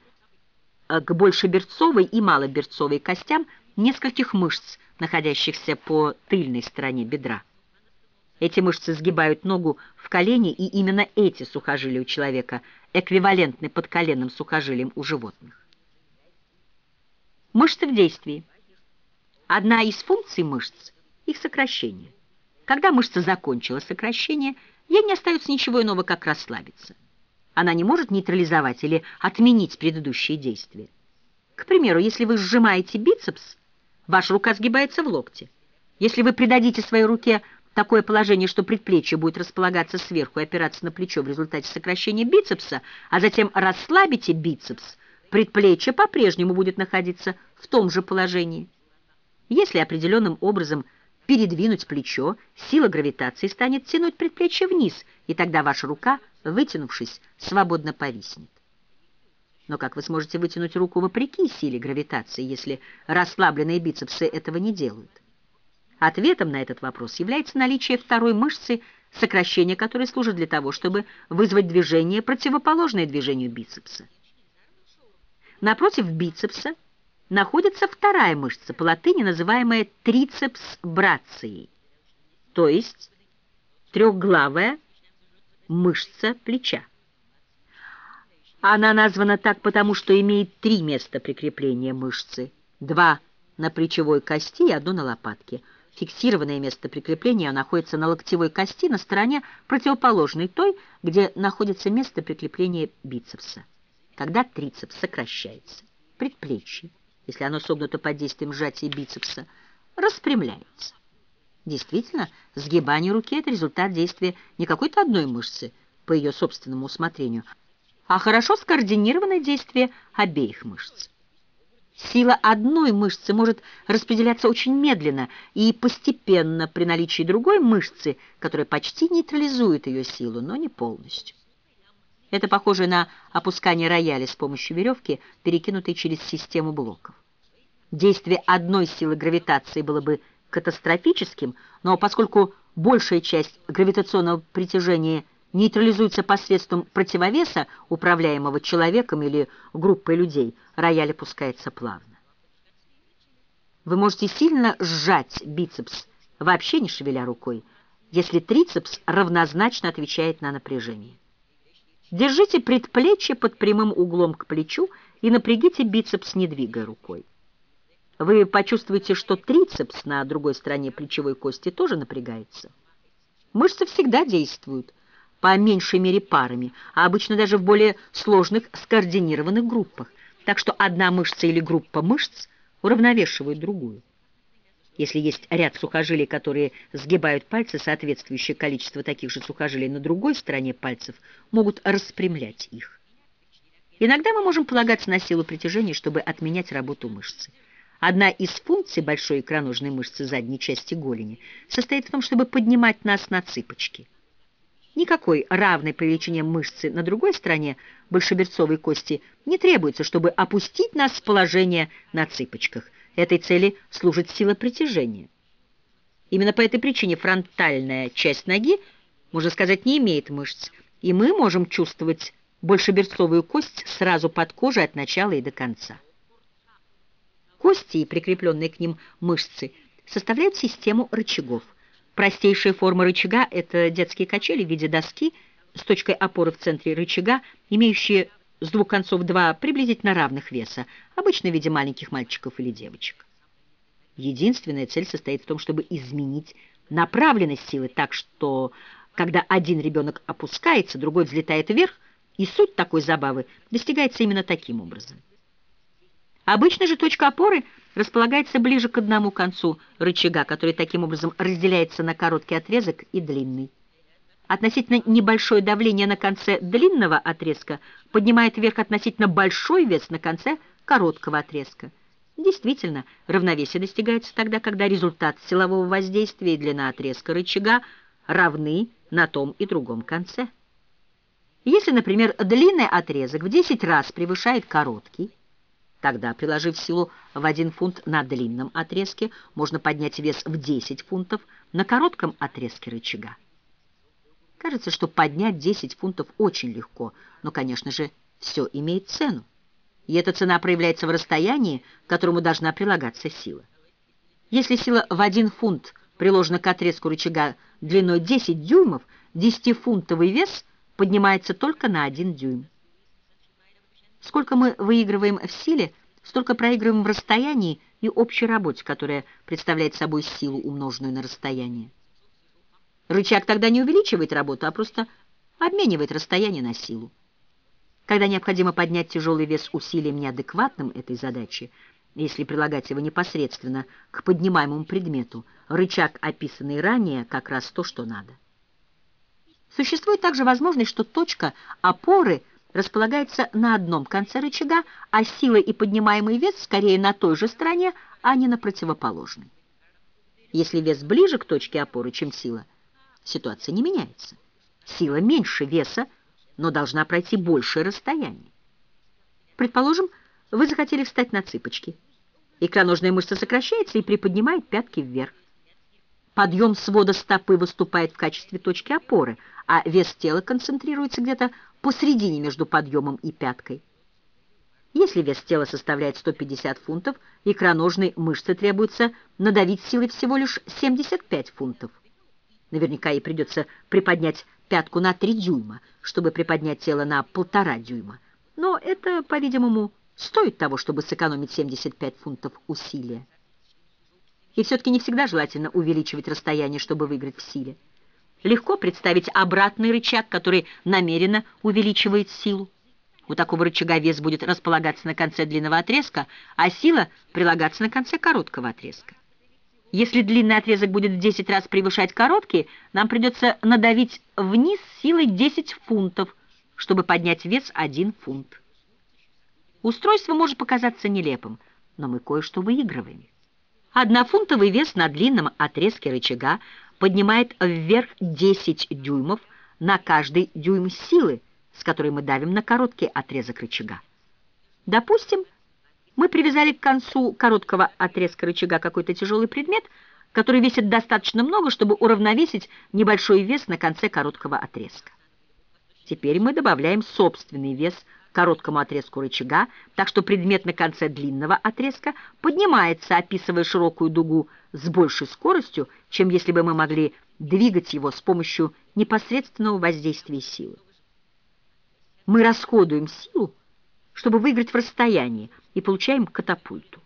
э, к большеберцовой и малоберцовой костям нескольких мышц, находящихся по тыльной стороне бедра. Эти мышцы сгибают ногу в колени, и именно эти сухожилия у человека эквивалентны подколенным сухожилиям у животных. Мышцы в действии. Одна из функций мышц – их сокращение. Когда мышца закончила сокращение, ей не остается ничего иного, как расслабиться. Она не может нейтрализовать или отменить предыдущие действия. К примеру, если вы сжимаете бицепс, ваша рука сгибается в локте. Если вы придадите своей руке такое положение, что предплечье будет располагаться сверху и опираться на плечо в результате сокращения бицепса, а затем расслабите бицепс, предплечье по-прежнему будет находиться в том же положении. Если определенным образом передвинуть плечо, сила гравитации станет тянуть предплечье вниз, и тогда ваша рука, вытянувшись, свободно повиснет. Но как вы сможете вытянуть руку вопреки силе гравитации, если расслабленные бицепсы этого не делают? Ответом на этот вопрос является наличие второй мышцы, сокращение которой служит для того, чтобы вызвать движение, противоположное движению бицепса. Напротив бицепса находится вторая мышца, по латыни называемая трицепс брацией, то есть трехглавая мышца плеча. Она названа так потому, что имеет три места прикрепления мышцы, два на плечевой кости и одно на лопатке – Фиксированное место прикрепления находится на локтевой кости на стороне противоположной той, где находится место прикрепления бицепса. Когда трицепс сокращается, предплечье, если оно согнуто под действием сжатия бицепса, распрямляется. Действительно, сгибание руки – это результат действия не какой-то одной мышцы по ее собственному усмотрению, а хорошо скоординированное действие обеих мышц. Сила одной мышцы может распределяться очень медленно и постепенно при наличии другой мышцы, которая почти нейтрализует ее силу, но не полностью. Это похоже на опускание рояля с помощью веревки, перекинутой через систему блоков. Действие одной силы гравитации было бы катастрофическим, но поскольку большая часть гравитационного притяжения нейтрализуется посредством противовеса, управляемого человеком или группой людей, рояль опускается плавно. Вы можете сильно сжать бицепс, вообще не шевеля рукой, если трицепс равнозначно отвечает на напряжение. Держите предплечье под прямым углом к плечу и напрягите бицепс, не двигая рукой. Вы почувствуете, что трицепс на другой стороне плечевой кости тоже напрягается. Мышцы всегда действуют, по меньшей мере парами, а обычно даже в более сложных скоординированных группах. Так что одна мышца или группа мышц уравновешивает другую. Если есть ряд сухожилий, которые сгибают пальцы, соответствующее количество таких же сухожилий на другой стороне пальцев могут распрямлять их. Иногда мы можем полагаться на силу притяжения, чтобы отменять работу мышцы. Одна из функций большой икроножной мышцы задней части голени состоит в том, чтобы поднимать нас на цыпочки. Никакой равной по величине мышцы на другой стороне большеберцовой кости не требуется, чтобы опустить нас с положения на цыпочках. Этой цели служит сила притяжения. Именно по этой причине фронтальная часть ноги, можно сказать, не имеет мышц, и мы можем чувствовать большеберцовую кость сразу под кожей от начала и до конца. Кости и прикрепленные к ним мышцы составляют систему рычагов – Простейшая форма рычага – это детские качели в виде доски с точкой опоры в центре рычага, имеющие с двух концов два приблизительно равных веса, обычно в виде маленьких мальчиков или девочек. Единственная цель состоит в том, чтобы изменить направленность силы так, что когда один ребенок опускается, другой взлетает вверх, и суть такой забавы достигается именно таким образом. Обычно же точка опоры располагается ближе к одному концу рычага, который таким образом разделяется на короткий отрезок и длинный. Относительно небольшое давление на конце длинного отрезка поднимает вверх относительно большой вес на конце короткого отрезка. Действительно, равновесие достигается тогда, когда результат силового воздействия и длина отрезка рычага равны на том и другом конце. Если, например, длинный отрезок в 10 раз превышает короткий, Тогда, приложив силу в один фунт на длинном отрезке, можно поднять вес в 10 фунтов на коротком отрезке рычага. Кажется, что поднять 10 фунтов очень легко, но, конечно же, все имеет цену. И эта цена проявляется в расстоянии, к которому должна прилагаться сила. Если сила в один фунт приложена к отрезку рычага длиной 10 дюймов, 10-фунтовый вес поднимается только на 1 дюйм. Сколько мы выигрываем в силе, столько проигрываем в расстоянии и общей работе, которая представляет собой силу, умноженную на расстояние. Рычаг тогда не увеличивает работу, а просто обменивает расстояние на силу. Когда необходимо поднять тяжелый вес усилием неадекватным этой задаче, если прилагать его непосредственно к поднимаемому предмету, рычаг, описанный ранее, как раз то, что надо. Существует также возможность, что точка опоры располагается на одном конце рычага, а сила и поднимаемый вес скорее на той же стороне, а не на противоположной. Если вес ближе к точке опоры, чем сила, ситуация не меняется. Сила меньше веса, но должна пройти большее расстояние. Предположим, вы захотели встать на цыпочки. Икроножная мышца сокращается и приподнимает пятки вверх. Подъем свода стопы выступает в качестве точки опоры, а вес тела концентрируется где-то посредине между подъемом и пяткой. Если вес тела составляет 150 фунтов, икроножной мышце требуется надавить силой всего лишь 75 фунтов. Наверняка ей придется приподнять пятку на 3 дюйма, чтобы приподнять тело на полтора дюйма. Но это, по-видимому, стоит того, чтобы сэкономить 75 фунтов усилия. И все-таки не всегда желательно увеличивать расстояние, чтобы выиграть в силе. Легко представить обратный рычаг, который намеренно увеличивает силу. У такого рычага вес будет располагаться на конце длинного отрезка, а сила прилагаться на конце короткого отрезка. Если длинный отрезок будет в 10 раз превышать короткий, нам придется надавить вниз силой 10 фунтов, чтобы поднять вес 1 фунт. Устройство может показаться нелепым, но мы кое-что выигрываем. Однофунтовый вес на длинном отрезке рычага поднимает вверх 10 дюймов на каждый дюйм силы, с которой мы давим на короткий отрезок рычага. Допустим, мы привязали к концу короткого отрезка рычага какой-то тяжелый предмет, который весит достаточно много, чтобы уравновесить небольшой вес на конце короткого отрезка. Теперь мы добавляем собственный вес короткому отрезку рычага, так что предмет на конце длинного отрезка поднимается, описывая широкую дугу с большей скоростью, чем если бы мы могли двигать его с помощью непосредственного воздействия силы. Мы расходуем силу, чтобы выиграть в расстоянии, и получаем катапульту.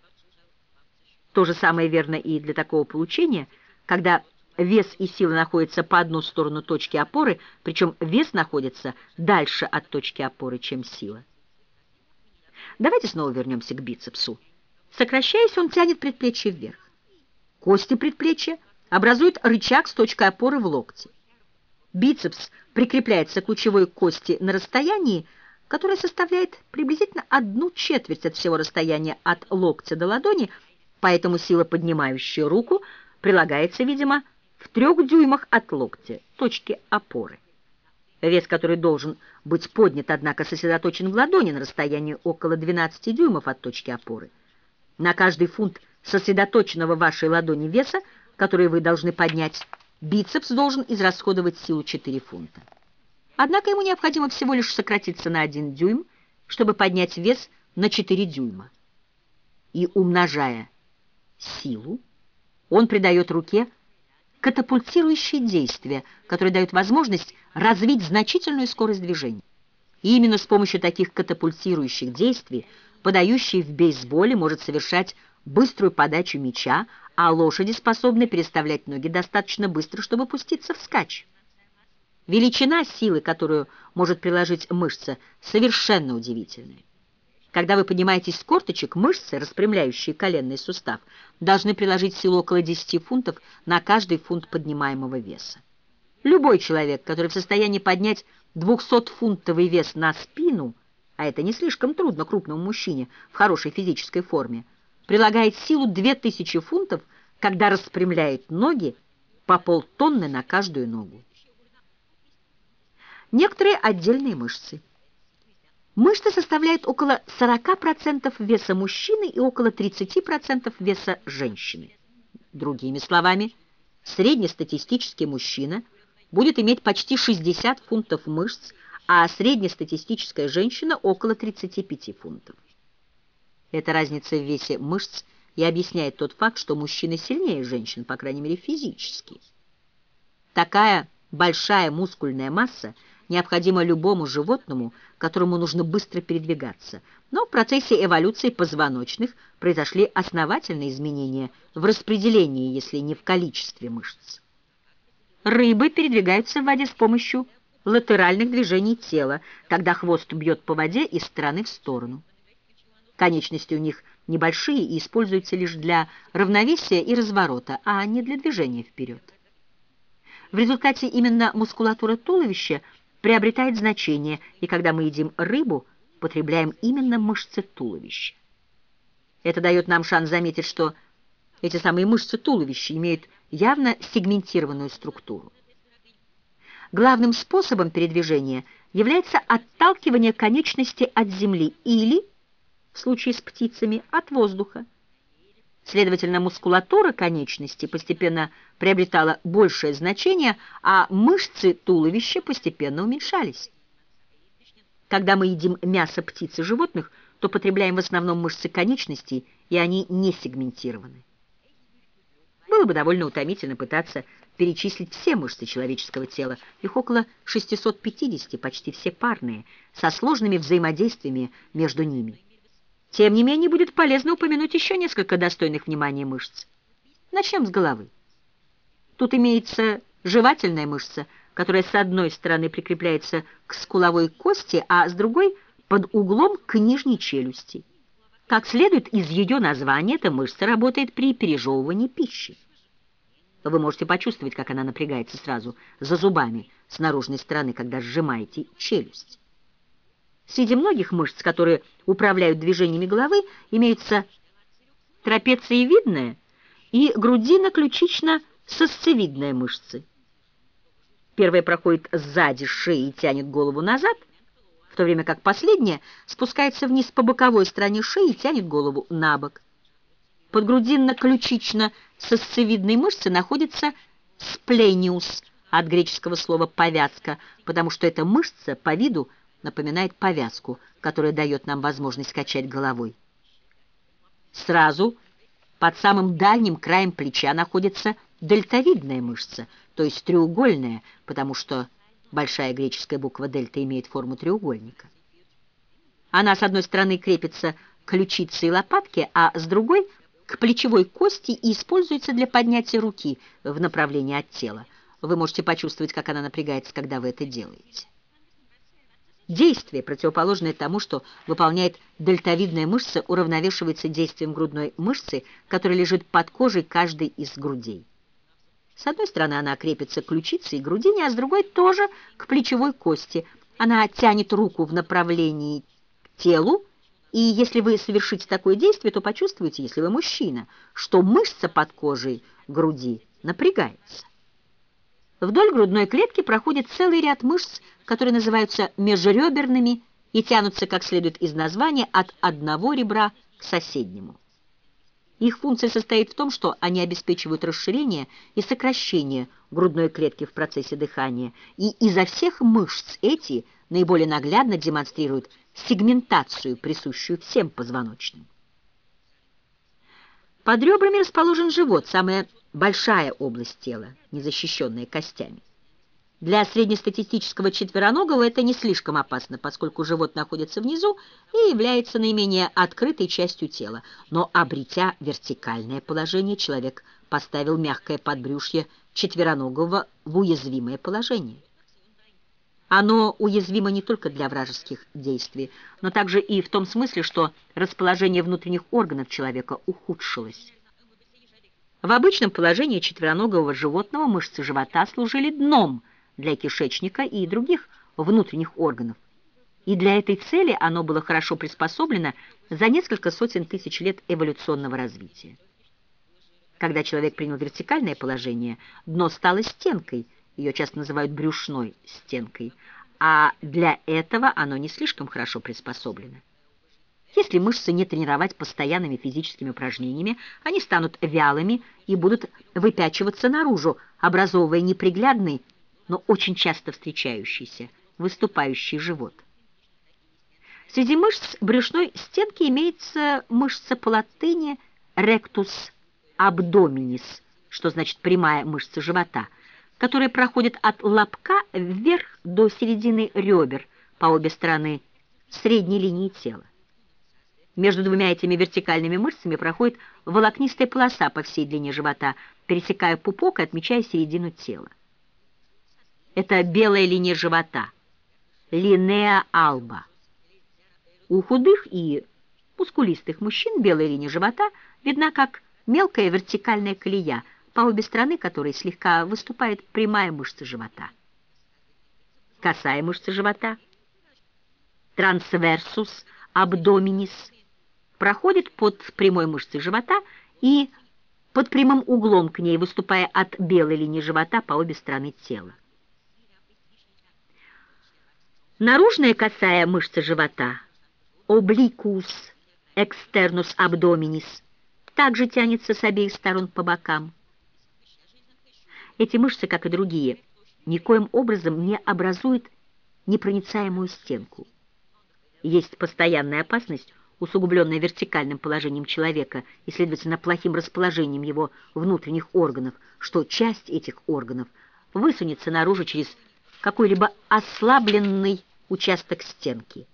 То же самое верно и для такого получения, когда вес и сила находятся по одну сторону точки опоры, причем вес находится дальше от точки опоры, чем сила. Давайте снова вернемся к бицепсу. Сокращаясь, он тянет предплечье вверх. Кости предплечья образуют рычаг с точкой опоры в локте. Бицепс прикрепляется к лучевой кости на расстоянии, которое составляет приблизительно одну четверть от всего расстояния от локтя до ладони, поэтому сила, поднимающая руку, прилагается, видимо, в трех дюймах от локтя, точки опоры. Вес, который должен быть поднят, однако, сосредоточен в ладони на расстоянии около 12 дюймов от точки опоры. На каждый фунт сосредоточенного в вашей ладони веса, который вы должны поднять, бицепс должен израсходовать силу 4 фунта. Однако ему необходимо всего лишь сократиться на 1 дюйм, чтобы поднять вес на 4 дюйма. И умножая силу, он придает руке катапультирующие действия, которые дают возможность развить значительную скорость движения. И именно с помощью таких катапультирующих действий подающий в бейсболе может совершать быструю подачу мяча, а лошади способны переставлять ноги достаточно быстро, чтобы пуститься в скач. Величина силы, которую может приложить мышца, совершенно удивительная. Когда вы поднимаетесь с корточек, мышцы, распрямляющие коленный сустав, должны приложить силу около 10 фунтов на каждый фунт поднимаемого веса. Любой человек, который в состоянии поднять 200-фунтовый вес на спину, а это не слишком трудно крупному мужчине в хорошей физической форме, прилагает силу 2000 фунтов, когда распрямляет ноги по полтонны на каждую ногу некоторые отдельные мышцы. Мышцы составляют около 40% веса мужчины и около 30% веса женщины. Другими словами, среднестатистический мужчина будет иметь почти 60 фунтов мышц, а среднестатистическая женщина около 35 фунтов. Эта разница в весе мышц и объясняет тот факт, что мужчины сильнее женщин, по крайней мере физически. Такая большая мускульная масса необходима любому животному, которому нужно быстро передвигаться. Но в процессе эволюции позвоночных произошли основательные изменения в распределении, если не в количестве мышц. Рыбы передвигаются в воде с помощью латеральных движений тела, когда хвост бьет по воде из стороны в сторону. Конечности у них небольшие и используются лишь для равновесия и разворота, а не для движения вперед. В результате именно мускулатура туловища приобретает значение, и когда мы едим рыбу, потребляем именно мышцы туловища. Это дает нам шанс заметить, что эти самые мышцы туловища имеют явно сегментированную структуру. Главным способом передвижения является отталкивание конечности от земли или, в случае с птицами, от воздуха. Следовательно, мускулатура конечности постепенно приобретала большее значение, а мышцы туловища постепенно уменьшались. Когда мы едим мясо птиц и животных, то потребляем в основном мышцы конечностей, и они не сегментированы. Было бы довольно утомительно пытаться перечислить все мышцы человеческого тела, их около 650, почти все парные, со сложными взаимодействиями между ними. Тем не менее, будет полезно упомянуть еще несколько достойных внимания мышц. Начнем с головы. Тут имеется жевательная мышца, которая с одной стороны прикрепляется к скуловой кости, а с другой – под углом к нижней челюсти. Как следует из ее названия, эта мышца работает при пережевывании пищи. Вы можете почувствовать, как она напрягается сразу за зубами с наружной стороны, когда сжимаете челюсть. Среди многих мышц, которые управляют движениями головы, имеются трапециевидная и грудино-ключично-сосцевидная мышцы. Первая проходит сзади шеи и тянет голову назад, в то время как последняя спускается вниз по боковой стороне шеи и тянет голову на бок. Под грудинно-ключично-сосцевидной мышцей находится сплениус от греческого слова «повязка», потому что эта мышца по виду напоминает повязку, которая дает нам возможность качать головой. Сразу под самым дальним краем плеча находится дельтовидная мышца, то есть треугольная, потому что большая греческая буква дельта имеет форму треугольника. Она с одной стороны крепится к ключице и лопатке, а с другой – к плечевой кости и используется для поднятия руки в направлении от тела. Вы можете почувствовать, как она напрягается, когда вы это делаете. Действие, противоположное тому, что выполняет дельтовидная мышца, уравновешивается действием грудной мышцы, которая лежит под кожей каждой из грудей. С одной стороны она крепится к ключице и грудине, а с другой тоже к плечевой кости. Она тянет руку в направлении к телу, и если вы совершите такое действие, то почувствуете, если вы мужчина, что мышца под кожей груди напрягается. Вдоль грудной клетки проходит целый ряд мышц, которые называются межреберными и тянутся, как следует из названия, от одного ребра к соседнему. Их функция состоит в том, что они обеспечивают расширение и сокращение грудной клетки в процессе дыхания, и изо всех мышц эти наиболее наглядно демонстрируют сегментацию, присущую всем позвоночным. Под ребрами расположен живот, самая большая область тела, не защищенная костями. Для среднестатистического четвероногого это не слишком опасно, поскольку живот находится внизу и является наименее открытой частью тела. Но, обретя вертикальное положение, человек поставил мягкое подбрюшье четвероногого в уязвимое положение. Оно уязвимо не только для вражеских действий, но также и в том смысле, что расположение внутренних органов человека ухудшилось. В обычном положении четвероногого животного мышцы живота служили дном для кишечника и других внутренних органов, и для этой цели оно было хорошо приспособлено за несколько сотен тысяч лет эволюционного развития. Когда человек принял вертикальное положение, дно стало стенкой – ее часто называют брюшной стенкой, а для этого оно не слишком хорошо приспособлено. Если мышцы не тренировать постоянными физическими упражнениями, они станут вялыми и будут выпячиваться наружу, образовывая неприглядный, но очень часто встречающийся выступающий живот. Среди мышц брюшной стенки имеется мышца по латыни rectus abdominis, что значит прямая мышца живота, которая проходит от лобка вверх до середины ребер по обе стороны средней линии тела. Между двумя этими вертикальными мышцами проходит волокнистая полоса по всей длине живота, пересекая пупок и отмечая середину тела. Это белая линия живота, линеа алба. У худых и мускулистых мужчин белая линия живота видна как мелкая вертикальная колея, по обе стороны которой слегка выступает прямая мышца живота. Косая мышца живота, трансверсус абдоминис, проходит под прямой мышцей живота и под прямым углом к ней, выступая от белой линии живота по обе стороны тела. Наружная косая мышца живота, обликус экстернус абдоминис, также тянется с обеих сторон по бокам. Эти мышцы, как и другие, никоим образом не образуют непроницаемую стенку. Есть постоянная опасность усугубленная вертикальным положением человека и, следовательно, плохим расположением его внутренних органов, что часть этих органов высунется наружу через какой-либо ослабленный участок стенки.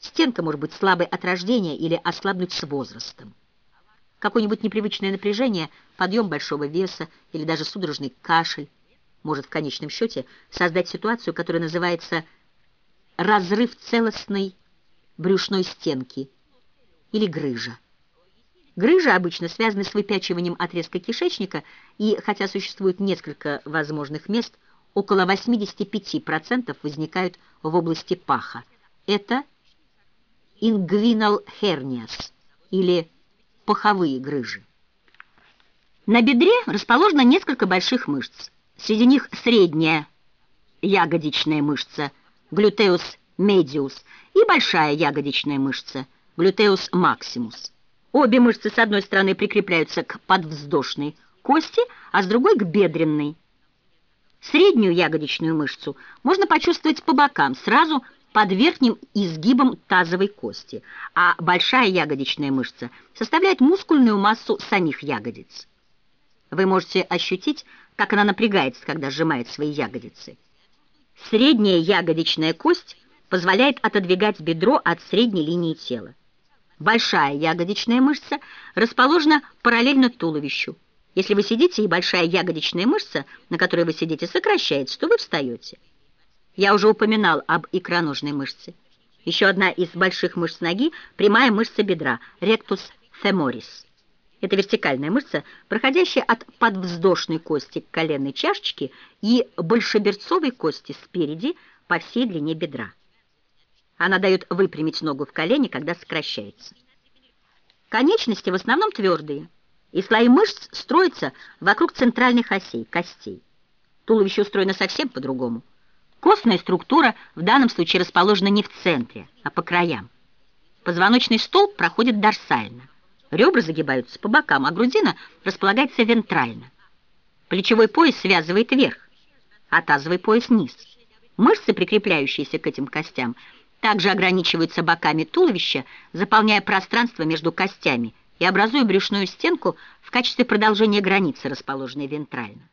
Стенка может быть слабой от рождения или ослабнуть с возрастом. Какое-нибудь непривычное напряжение, подъем большого веса или даже судорожный кашель может в конечном счете создать ситуацию, которая называется разрыв целостной брюшной стенки или грыжа. Грыжа обычно связаны с выпячиванием отрезка кишечника, и хотя существует несколько возможных мест, около 85% возникают в области паха. Это inguinal hernias или паховые грыжи. На бедре расположено несколько больших мышц. Среди них средняя ягодичная мышца, глютеус медиус, и большая ягодичная мышца – глютеус максимус. Обе мышцы с одной стороны прикрепляются к подвздошной кости, а с другой к бедренной. Среднюю ягодичную мышцу можно почувствовать по бокам, сразу под верхним изгибом тазовой кости, а большая ягодичная мышца составляет мускульную массу самих ягодиц. Вы можете ощутить, как она напрягается, когда сжимает свои ягодицы. Средняя ягодичная кость позволяет отодвигать бедро от средней линии тела. Большая ягодичная мышца расположена параллельно туловищу. Если вы сидите, и большая ягодичная мышца, на которой вы сидите, сокращается, то вы встаете. Я уже упоминал об икроножной мышце. Еще одна из больших мышц ноги – прямая мышца бедра – rectus femoris. Это вертикальная мышца, проходящая от подвздошной кости к коленной чашечке и большеберцовой кости спереди по всей длине бедра. Она дает выпрямить ногу в колене, когда сокращается. Конечности в основном твердые, и слои мышц строятся вокруг центральных осей, костей. Туловище устроено совсем по-другому. Костная структура в данном случае расположена не в центре, а по краям. Позвоночный столб проходит дорсально. Ребра загибаются по бокам, а грудина располагается вентрально. Плечевой пояс связывает верх, а тазовый пояс низ. Мышцы, прикрепляющиеся к этим костям, также ограничиваются боками туловища, заполняя пространство между костями и образуя брюшную стенку в качестве продолжения границы, расположенной вентрально.